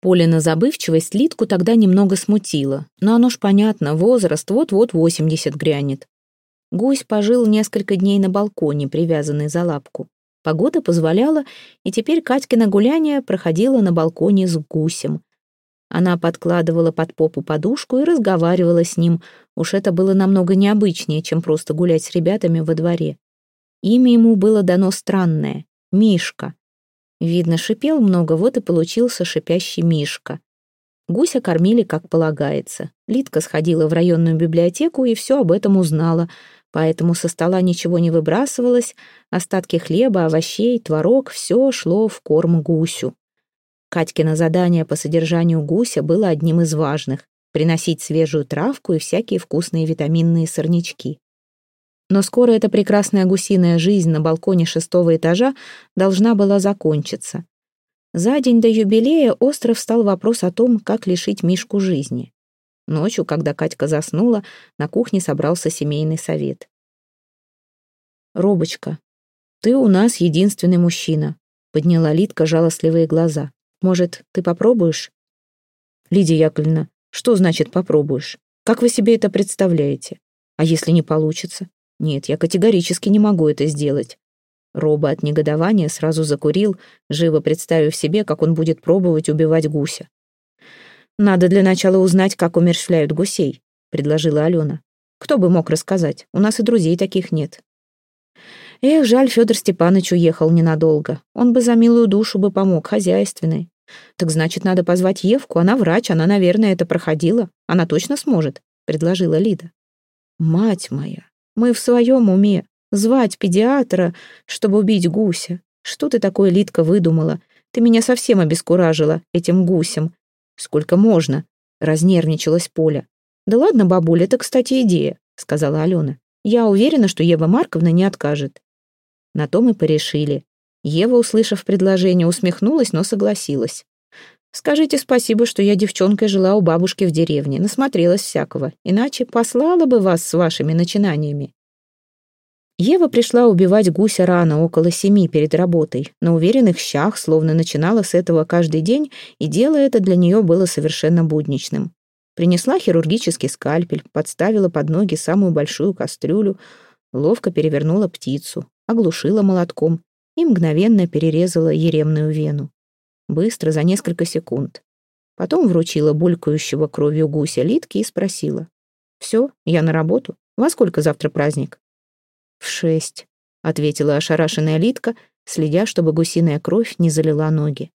Полина забывчивость Литку тогда немного смутила. Но оно ж понятно, возраст вот-вот 80 грянет. Гусь пожил несколько дней на балконе, привязанный за лапку. Погода позволяла, и теперь Катькина гуляние проходило на балконе с гусем. Она подкладывала под попу подушку и разговаривала с ним. Уж это было намного необычнее, чем просто гулять с ребятами во дворе. Имя ему было дано странное — Мишка. Видно, шипел много, вот и получился шипящий Мишка. Гуся кормили, как полагается. Литка сходила в районную библиотеку и все об этом узнала, поэтому со стола ничего не выбрасывалось, остатки хлеба, овощей, творог — все шло в корм гусю. Катькино задание по содержанию гуся было одним из важных — приносить свежую травку и всякие вкусные витаминные сорнячки. Но скоро эта прекрасная гусиная жизнь на балконе шестого этажа должна была закончиться. За день до юбилея остров стал вопрос о том, как лишить Мишку жизни. Ночью, когда Катька заснула, на кухне собрался семейный совет. «Робочка, ты у нас единственный мужчина», — подняла Литка жалостливые глаза. «Может, ты попробуешь?» «Лидия Яковлевна, что значит попробуешь? Как вы себе это представляете? А если не получится? Нет, я категорически не могу это сделать. Роба от негодования сразу закурил, живо представив себе, как он будет пробовать убивать гуся. «Надо для начала узнать, как умерщвляют гусей», — предложила Алена. «Кто бы мог рассказать? У нас и друзей таких нет». Эх, жаль, Федор Степанович уехал ненадолго. Он бы за милую душу бы помог, хозяйственной. Так значит, надо позвать Евку, она врач, она, наверное, это проходила. Она точно сможет, предложила Лида. Мать моя, мы в своем уме. Звать педиатра, чтобы убить гуся. Что ты такое, Литка, выдумала? Ты меня совсем обескуражила этим гусем. Сколько можно? Разнервничалась Поля. Да ладно, бабуля, это, кстати, идея, сказала Алена. Я уверена, что Ева Марковна не откажет. На то мы порешили. Ева, услышав предложение, усмехнулась, но согласилась. Скажите спасибо, что я девчонкой жила у бабушки в деревне, насмотрелась всякого, иначе послала бы вас с вашими начинаниями. Ева пришла убивать гуся рано, около семи перед работой, на уверенных щах, словно начинала с этого каждый день, и дело это для нее было совершенно будничным. Принесла хирургический скальпель, подставила под ноги самую большую кастрюлю, ловко перевернула птицу, оглушила молотком и мгновенно перерезала еремную вену быстро, за несколько секунд. Потом вручила булькающего кровью гуся Литке и спросила. «Все, я на работу. Во сколько завтра праздник?» «В шесть», — ответила ошарашенная Литка, следя, чтобы гусиная кровь не залила ноги.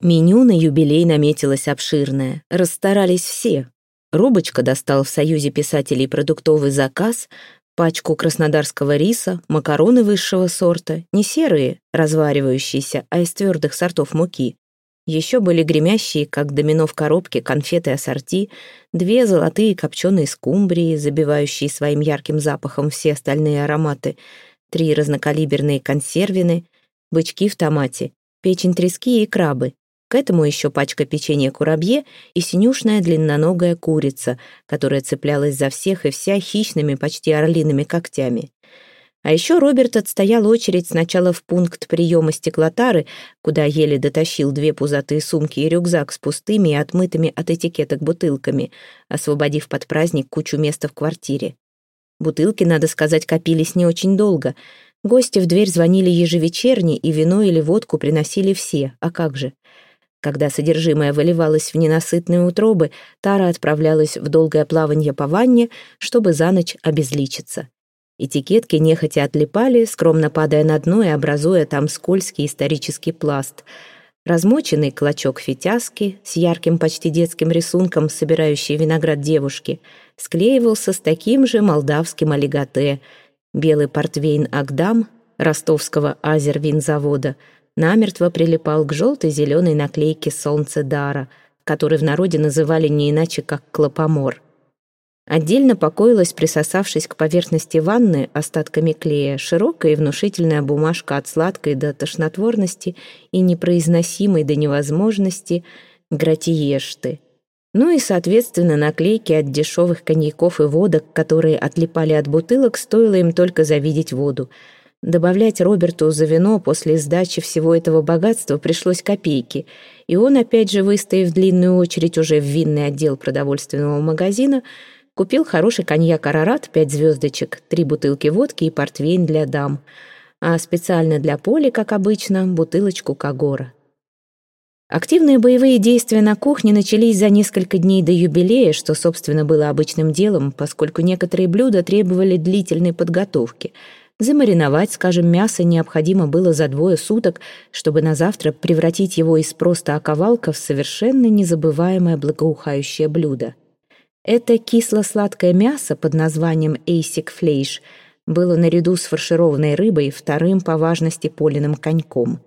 Меню на юбилей наметилось обширное. Расстарались все. Рубочка достал в Союзе писателей продуктовый заказ, пачку краснодарского риса, макароны высшего сорта, не серые, разваривающиеся, а из твердых сортов муки. Еще были гремящие, как домино в коробке, конфеты ассорти, две золотые копченые скумбрии, забивающие своим ярким запахом все остальные ароматы, три разнокалиберные консервины, бычки в томате, печень трески и крабы, к этому еще пачка печенья курабье и синюшная длинноногая курица, которая цеплялась за всех и вся хищными, почти орлиными когтями. А еще Роберт отстоял очередь сначала в пункт приема стеклотары, куда еле дотащил две пузатые сумки и рюкзак с пустыми и отмытыми от этикеток бутылками, освободив под праздник кучу места в квартире. Бутылки, надо сказать, копились не очень долго. Гости в дверь звонили ежевечерне, и вино или водку приносили все, а как же. Когда содержимое выливалось в ненасытные утробы, Тара отправлялась в долгое плавание по ванне, чтобы за ночь обезличиться. Этикетки нехотя отлипали, скромно падая на дно и образуя там скользкий исторический пласт. Размоченный клочок фитяски с ярким почти детским рисунком, собирающий виноград девушки, склеивался с таким же молдавским олиготе. Белый портвейн «Агдам» ростовского азервинзавода — намертво прилипал к желтой-зеленой наклейке «Солнце Дара», который в народе называли не иначе, как «клопомор». Отдельно покоилась, присосавшись к поверхности ванны остатками клея, широкая и внушительная бумажка от сладкой до тошнотворности и непроизносимой до невозможности гратиешты. Ну и, соответственно, наклейки от дешевых коньяков и водок, которые отлипали от бутылок, стоило им только завидеть воду — Добавлять Роберту за вино после сдачи всего этого богатства пришлось копейки, и он, опять же выстояв длинную очередь уже в винный отдел продовольственного магазина, купил хороший коньяк «Арарат» пять звездочек, три бутылки водки и портвейн для дам, а специально для Поли, как обычно, бутылочку Кагора. Активные боевые действия на кухне начались за несколько дней до юбилея, что, собственно, было обычным делом, поскольку некоторые блюда требовали длительной подготовки — Замариновать, скажем, мясо необходимо было за двое суток, чтобы на завтра превратить его из просто оковалка в совершенно незабываемое благоухающее блюдо. Это кисло-сладкое мясо под названием «эйсик флейш» было наряду с фаршированной рыбой вторым по важности поленым коньком.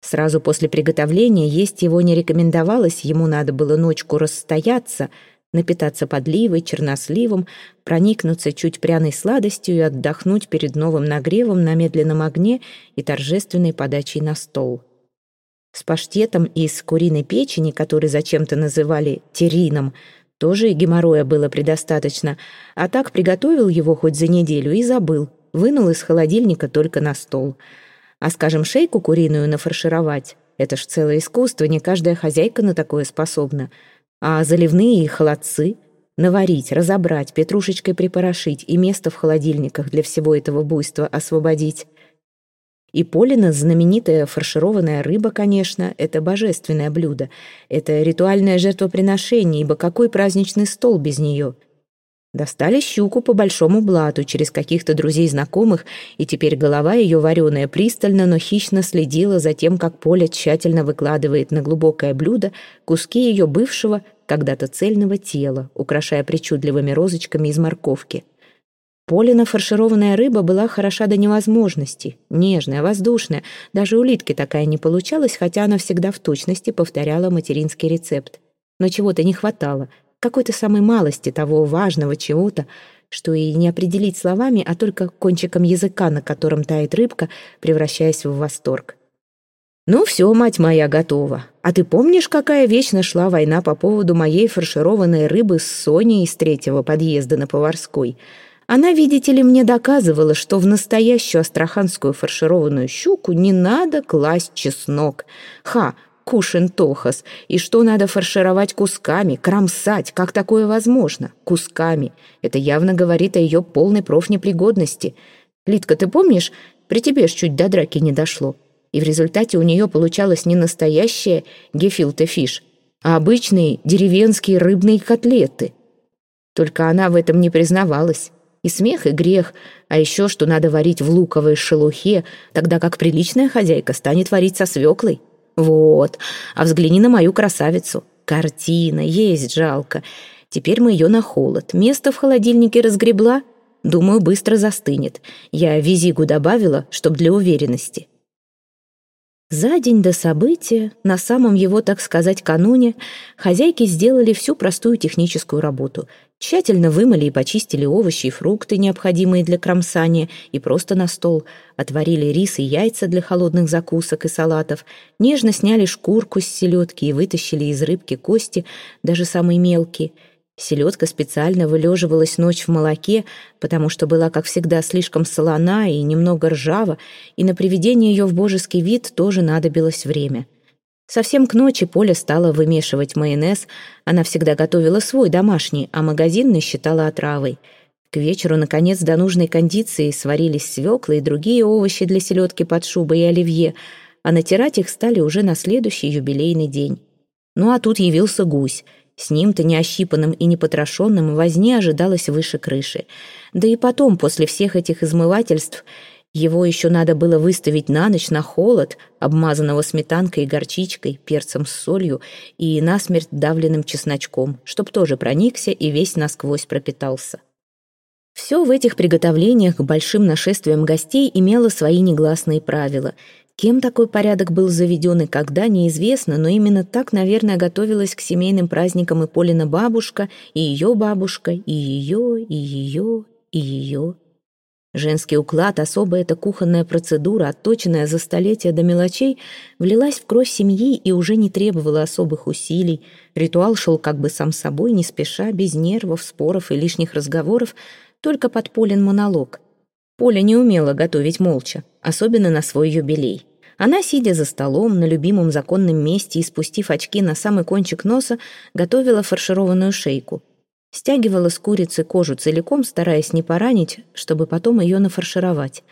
Сразу после приготовления есть его не рекомендовалось, ему надо было ночку расстояться — напитаться подливой, черносливом, проникнуться чуть пряной сладостью и отдохнуть перед новым нагревом на медленном огне и торжественной подачей на стол. С паштетом из куриной печени, который зачем-то называли терином, тоже геморроя было предостаточно, а так приготовил его хоть за неделю и забыл, вынул из холодильника только на стол. А, скажем, шейку куриную нафаршировать — это ж целое искусство, не каждая хозяйка на такое способна — а заливные и холодцы наварить, разобрать, петрушечкой припорошить и место в холодильниках для всего этого буйства освободить. И Полина, знаменитая фаршированная рыба, конечно, это божественное блюдо. Это ритуальное жертвоприношение, ибо какой праздничный стол без нее? Достали щуку по большому блату через каких-то друзей-знакомых, и теперь голова ее вареная пристально, но хищно следила за тем, как Поля тщательно выкладывает на глубокое блюдо куски ее бывшего когда-то цельного тела, украшая причудливыми розочками из морковки. Полина фаршированная рыба была хороша до невозможности, нежная, воздушная, даже улитки такая не получалась, хотя она всегда в точности повторяла материнский рецепт. Но чего-то не хватало, какой-то самой малости того важного чего-то, что и не определить словами, а только кончиком языка, на котором тает рыбка, превращаясь в восторг. «Ну все, мать моя, готова. А ты помнишь, какая вечно шла война по поводу моей фаршированной рыбы с Соней из третьего подъезда на Поварской? Она, видите ли, мне доказывала, что в настоящую астраханскую фаршированную щуку не надо класть чеснок. Ха, кушен тохас, и что надо фаршировать кусками, кромсать, как такое возможно? Кусками. Это явно говорит о ее полной профнепригодности. Литка, ты помнишь, при тебе ж чуть до драки не дошло и в результате у нее получалось не настоящее гефилте-фиш, а обычные деревенские рыбные котлеты. Только она в этом не признавалась. И смех, и грех, а еще что надо варить в луковой шелухе, тогда как приличная хозяйка станет варить со свеклой. Вот, а взгляни на мою красавицу. Картина, есть жалко. Теперь мы ее на холод. Место в холодильнике разгребла. Думаю, быстро застынет. Я визигу добавила, чтоб для уверенности. За день до события, на самом его, так сказать, кануне, хозяйки сделали всю простую техническую работу. Тщательно вымыли и почистили овощи и фрукты, необходимые для кромсания, и просто на стол. Отварили рис и яйца для холодных закусок и салатов. Нежно сняли шкурку с селедки и вытащили из рыбки кости, даже самые мелкие – Селедка специально вылеживалась ночь в молоке, потому что была, как всегда, слишком солона и немного ржава, и на приведение ее в божеский вид тоже надобилось время. Совсем к ночи Поля стала вымешивать майонез, она всегда готовила свой домашний, а магазинный считала отравой. К вечеру, наконец, до нужной кондиции сварились свекла и другие овощи для селедки под шубой и оливье, а натирать их стали уже на следующий юбилейный день. Ну а тут явился гусь — с ним-то неощипанным и непотрошенным возне ожидалось выше крыши. Да и потом, после всех этих измывательств, его еще надо было выставить на ночь на холод, обмазанного сметанкой и горчичкой, перцем с солью и насмерть давленным чесночком, чтоб тоже проникся и весь насквозь пропитался. Все в этих приготовлениях к большим нашествиям гостей имело свои негласные правила, Кем такой порядок был заведен и когда, неизвестно, но именно так, наверное, готовилась к семейным праздникам и Полина бабушка, и ее бабушка, и ее, и ее, и ее. Женский уклад, особая эта кухонная процедура, отточенная за столетия до мелочей, влилась в кровь семьи и уже не требовала особых усилий. Ритуал шел как бы сам собой, не спеша, без нервов, споров и лишних разговоров, только под Полин монолог. Поля не умела готовить молча, особенно на свой юбилей. Она, сидя за столом на любимом законном месте и спустив очки на самый кончик носа, готовила фаршированную шейку. Стягивала с курицы кожу целиком, стараясь не поранить, чтобы потом ее нафаршировать.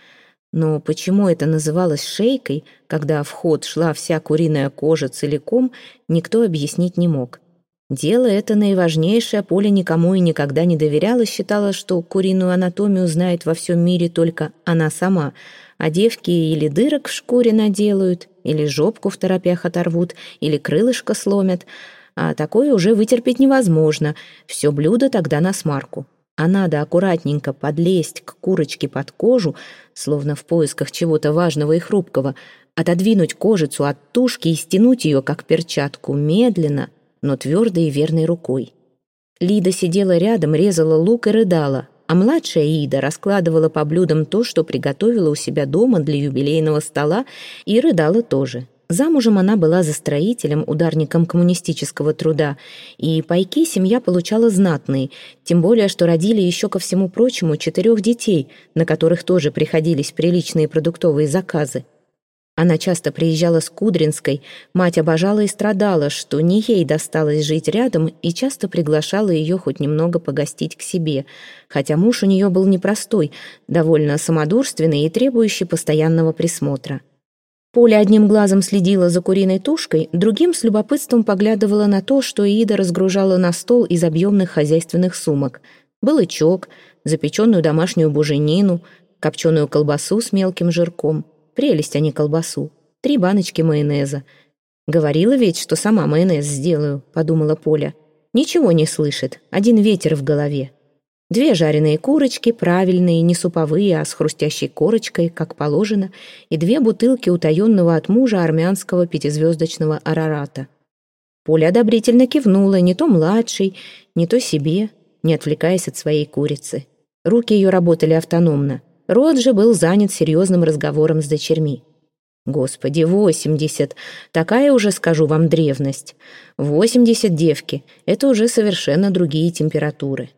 Но почему это называлось шейкой, когда в ход шла вся куриная кожа целиком, никто объяснить не мог. Дело это наиважнейшее, Поля никому и никогда не доверяла, считала, что куриную анатомию знает во всем мире только она сама — а девки или дырок в шкуре наделают, или жопку в торопях оторвут, или крылышко сломят. А такое уже вытерпеть невозможно. Все блюдо тогда на смарку. А надо аккуратненько подлезть к курочке под кожу, словно в поисках чего-то важного и хрупкого, отодвинуть кожицу от тушки и стянуть ее, как перчатку, медленно, но твердой и верной рукой. Лида сидела рядом, резала лук и рыдала, а младшая Ида раскладывала по блюдам то, что приготовила у себя дома для юбилейного стола, и рыдала тоже. Замужем она была за строителем, ударником коммунистического труда, и пайки семья получала знатные, тем более, что родили еще ко всему прочему четырех детей, на которых тоже приходились приличные продуктовые заказы. Она часто приезжала с Кудринской, мать обожала и страдала, что не ей досталось жить рядом, и часто приглашала ее хоть немного погостить к себе, хотя муж у нее был непростой, довольно самодурственный и требующий постоянного присмотра. Поля одним глазом следила за куриной тушкой, другим с любопытством поглядывала на то, что Ида разгружала на стол из объемных хозяйственных сумок. Балычок, запеченную домашнюю буженину, копченую колбасу с мелким жирком — Прелесть, а не колбасу. Три баночки майонеза. Говорила ведь, что сама майонез сделаю, подумала Поля. Ничего не слышит, один ветер в голове. Две жареные курочки, правильные, не суповые, а с хрустящей корочкой, как положено, и две бутылки утаенного от мужа армянского пятизвездочного арарата. Поля одобрительно кивнула, не то младшей, не то себе, не отвлекаясь от своей курицы. Руки ее работали автономно. Рот же был занят серьезным разговором с дочерьми. Господи, восемьдесят! Такая уже, скажу вам, древность. Восемьдесят девки — это уже совершенно другие температуры.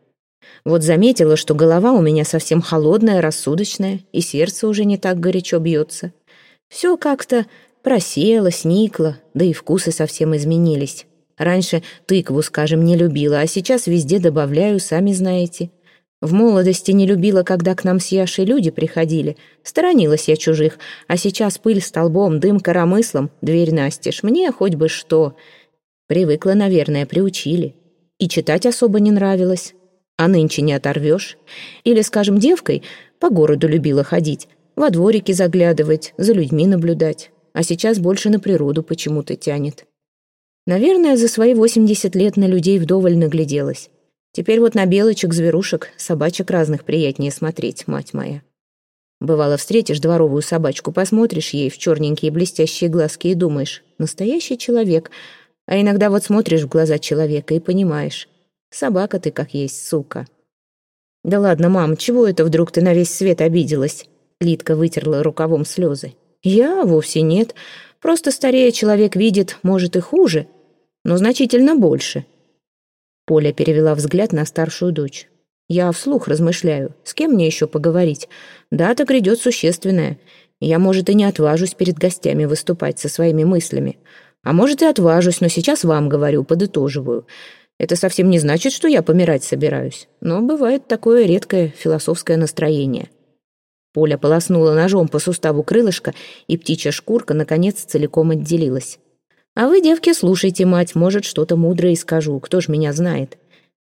Вот заметила, что голова у меня совсем холодная, рассудочная, и сердце уже не так горячо бьется. Все как-то просело, сникло, да и вкусы совсем изменились. Раньше тыкву, скажем, не любила, а сейчас везде добавляю, сами знаете — в молодости не любила, когда к нам с Яшей люди приходили. Сторонилась я чужих, а сейчас пыль столбом, дым коромыслом, дверь настежь. Мне хоть бы что. Привыкла, наверное, приучили. И читать особо не нравилось. А нынче не оторвешь. Или, скажем, девкой по городу любила ходить, во дворики заглядывать, за людьми наблюдать. А сейчас больше на природу почему-то тянет. Наверное, за свои 80 лет на людей вдоволь нагляделась. Теперь вот на белочек, зверушек, собачек разных приятнее смотреть, мать моя. Бывало, встретишь дворовую собачку, посмотришь ей в черненькие блестящие глазки и думаешь, настоящий человек. А иногда вот смотришь в глаза человека и понимаешь, собака ты как есть, сука. «Да ладно, мам, чего это вдруг ты на весь свет обиделась?» Литка вытерла рукавом слезы. «Я? Вовсе нет. Просто старее человек видит, может, и хуже, но значительно больше. Поля перевела взгляд на старшую дочь. «Я вслух размышляю. С кем мне еще поговорить? Дата грядет существенная. Я, может, и не отважусь перед гостями выступать со своими мыслями. А может, и отважусь, но сейчас вам говорю, подытоживаю. Это совсем не значит, что я помирать собираюсь. Но бывает такое редкое философское настроение». Поля полоснула ножом по суставу крылышка, и птичья шкурка, наконец, целиком отделилась. А вы, девки, слушайте, мать, может, что-то мудрое скажу, кто ж меня знает.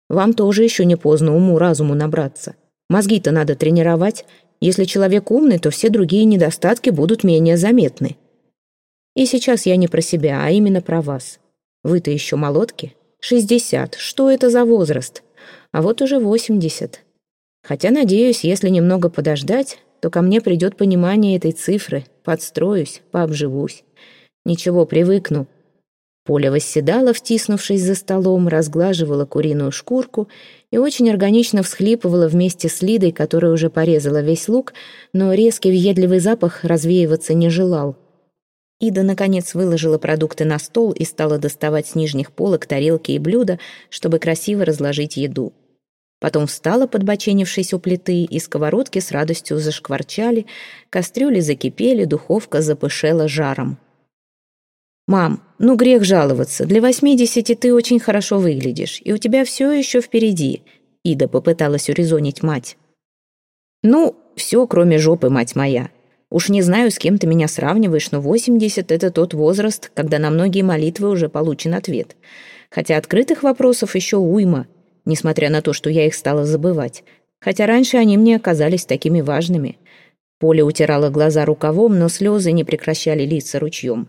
Вам тоже еще не поздно уму-разуму набраться. Мозги-то надо тренировать. Если человек умный, то все другие недостатки будут менее заметны. И сейчас я не про себя, а именно про вас. Вы-то еще молодки. Шестьдесят. Что это за возраст? А вот уже восемьдесят. Хотя, надеюсь, если немного подождать, то ко мне придет понимание этой цифры, подстроюсь, пообживусь. Ничего, привыкну. Поля восседала, втиснувшись за столом, разглаживала куриную шкурку и очень органично всхлипывала вместе с Лидой, которая уже порезала весь лук, но резкий въедливый запах развеиваться не желал. Ида, наконец, выложила продукты на стол и стала доставать с нижних полок тарелки и блюда, чтобы красиво разложить еду. Потом встала, подбоченившись у плиты, и сковородки с радостью зашкварчали, кастрюли закипели, духовка запышела жаром. «Мам, ну грех жаловаться. Для восьмидесяти ты очень хорошо выглядишь, и у тебя все еще впереди», — Ида попыталась урезонить мать. «Ну, все, кроме жопы, мать моя. Уж не знаю, с кем ты меня сравниваешь, но восемьдесят — это тот возраст, когда на многие молитвы уже получен ответ. Хотя открытых вопросов еще уйма, несмотря на то, что я их стала забывать. Хотя раньше они мне оказались такими важными». Поля утирала глаза рукавом, но слезы не прекращали литься ручьем.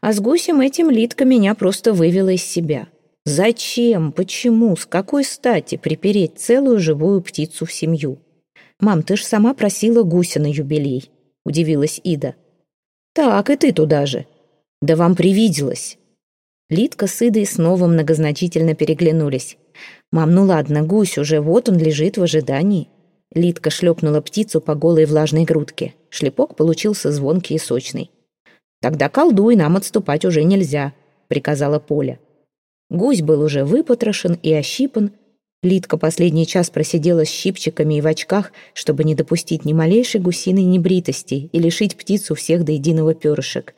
А с гусем этим Литка меня просто вывела из себя. Зачем, почему, с какой стати припереть целую живую птицу в семью? «Мам, ты ж сама просила гуся на юбилей», — удивилась Ида. «Так, и ты туда же». «Да вам привиделось». Литка с Идой снова многозначительно переглянулись. «Мам, ну ладно, гусь уже, вот он лежит в ожидании». Литка шлепнула птицу по голой влажной грудке. Шлепок получился звонкий и сочный. «Тогда колдуй, нам отступать уже нельзя», — приказала Поля. Гусь был уже выпотрошен и ощипан. Литка последний час просидела с щипчиками и в очках, чтобы не допустить ни малейшей гусиной небритости и лишить птицу всех до единого перышек.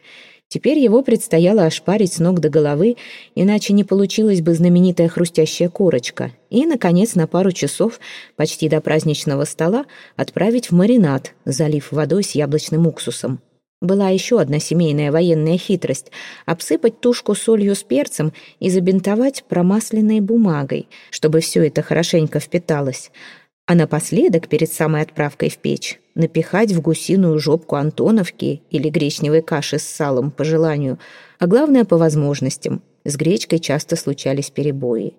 Теперь его предстояло ошпарить с ног до головы, иначе не получилась бы знаменитая хрустящая корочка. И, наконец, на пару часов, почти до праздничного стола, отправить в маринад, залив водой с яблочным уксусом. Была еще одна семейная военная хитрость — обсыпать тушку солью с перцем и забинтовать промасленной бумагой, чтобы все это хорошенько впиталось. А напоследок, перед самой отправкой в печь, напихать в гусиную жопку антоновки или гречневой каши с салом по желанию, а главное — по возможностям. С гречкой часто случались перебои.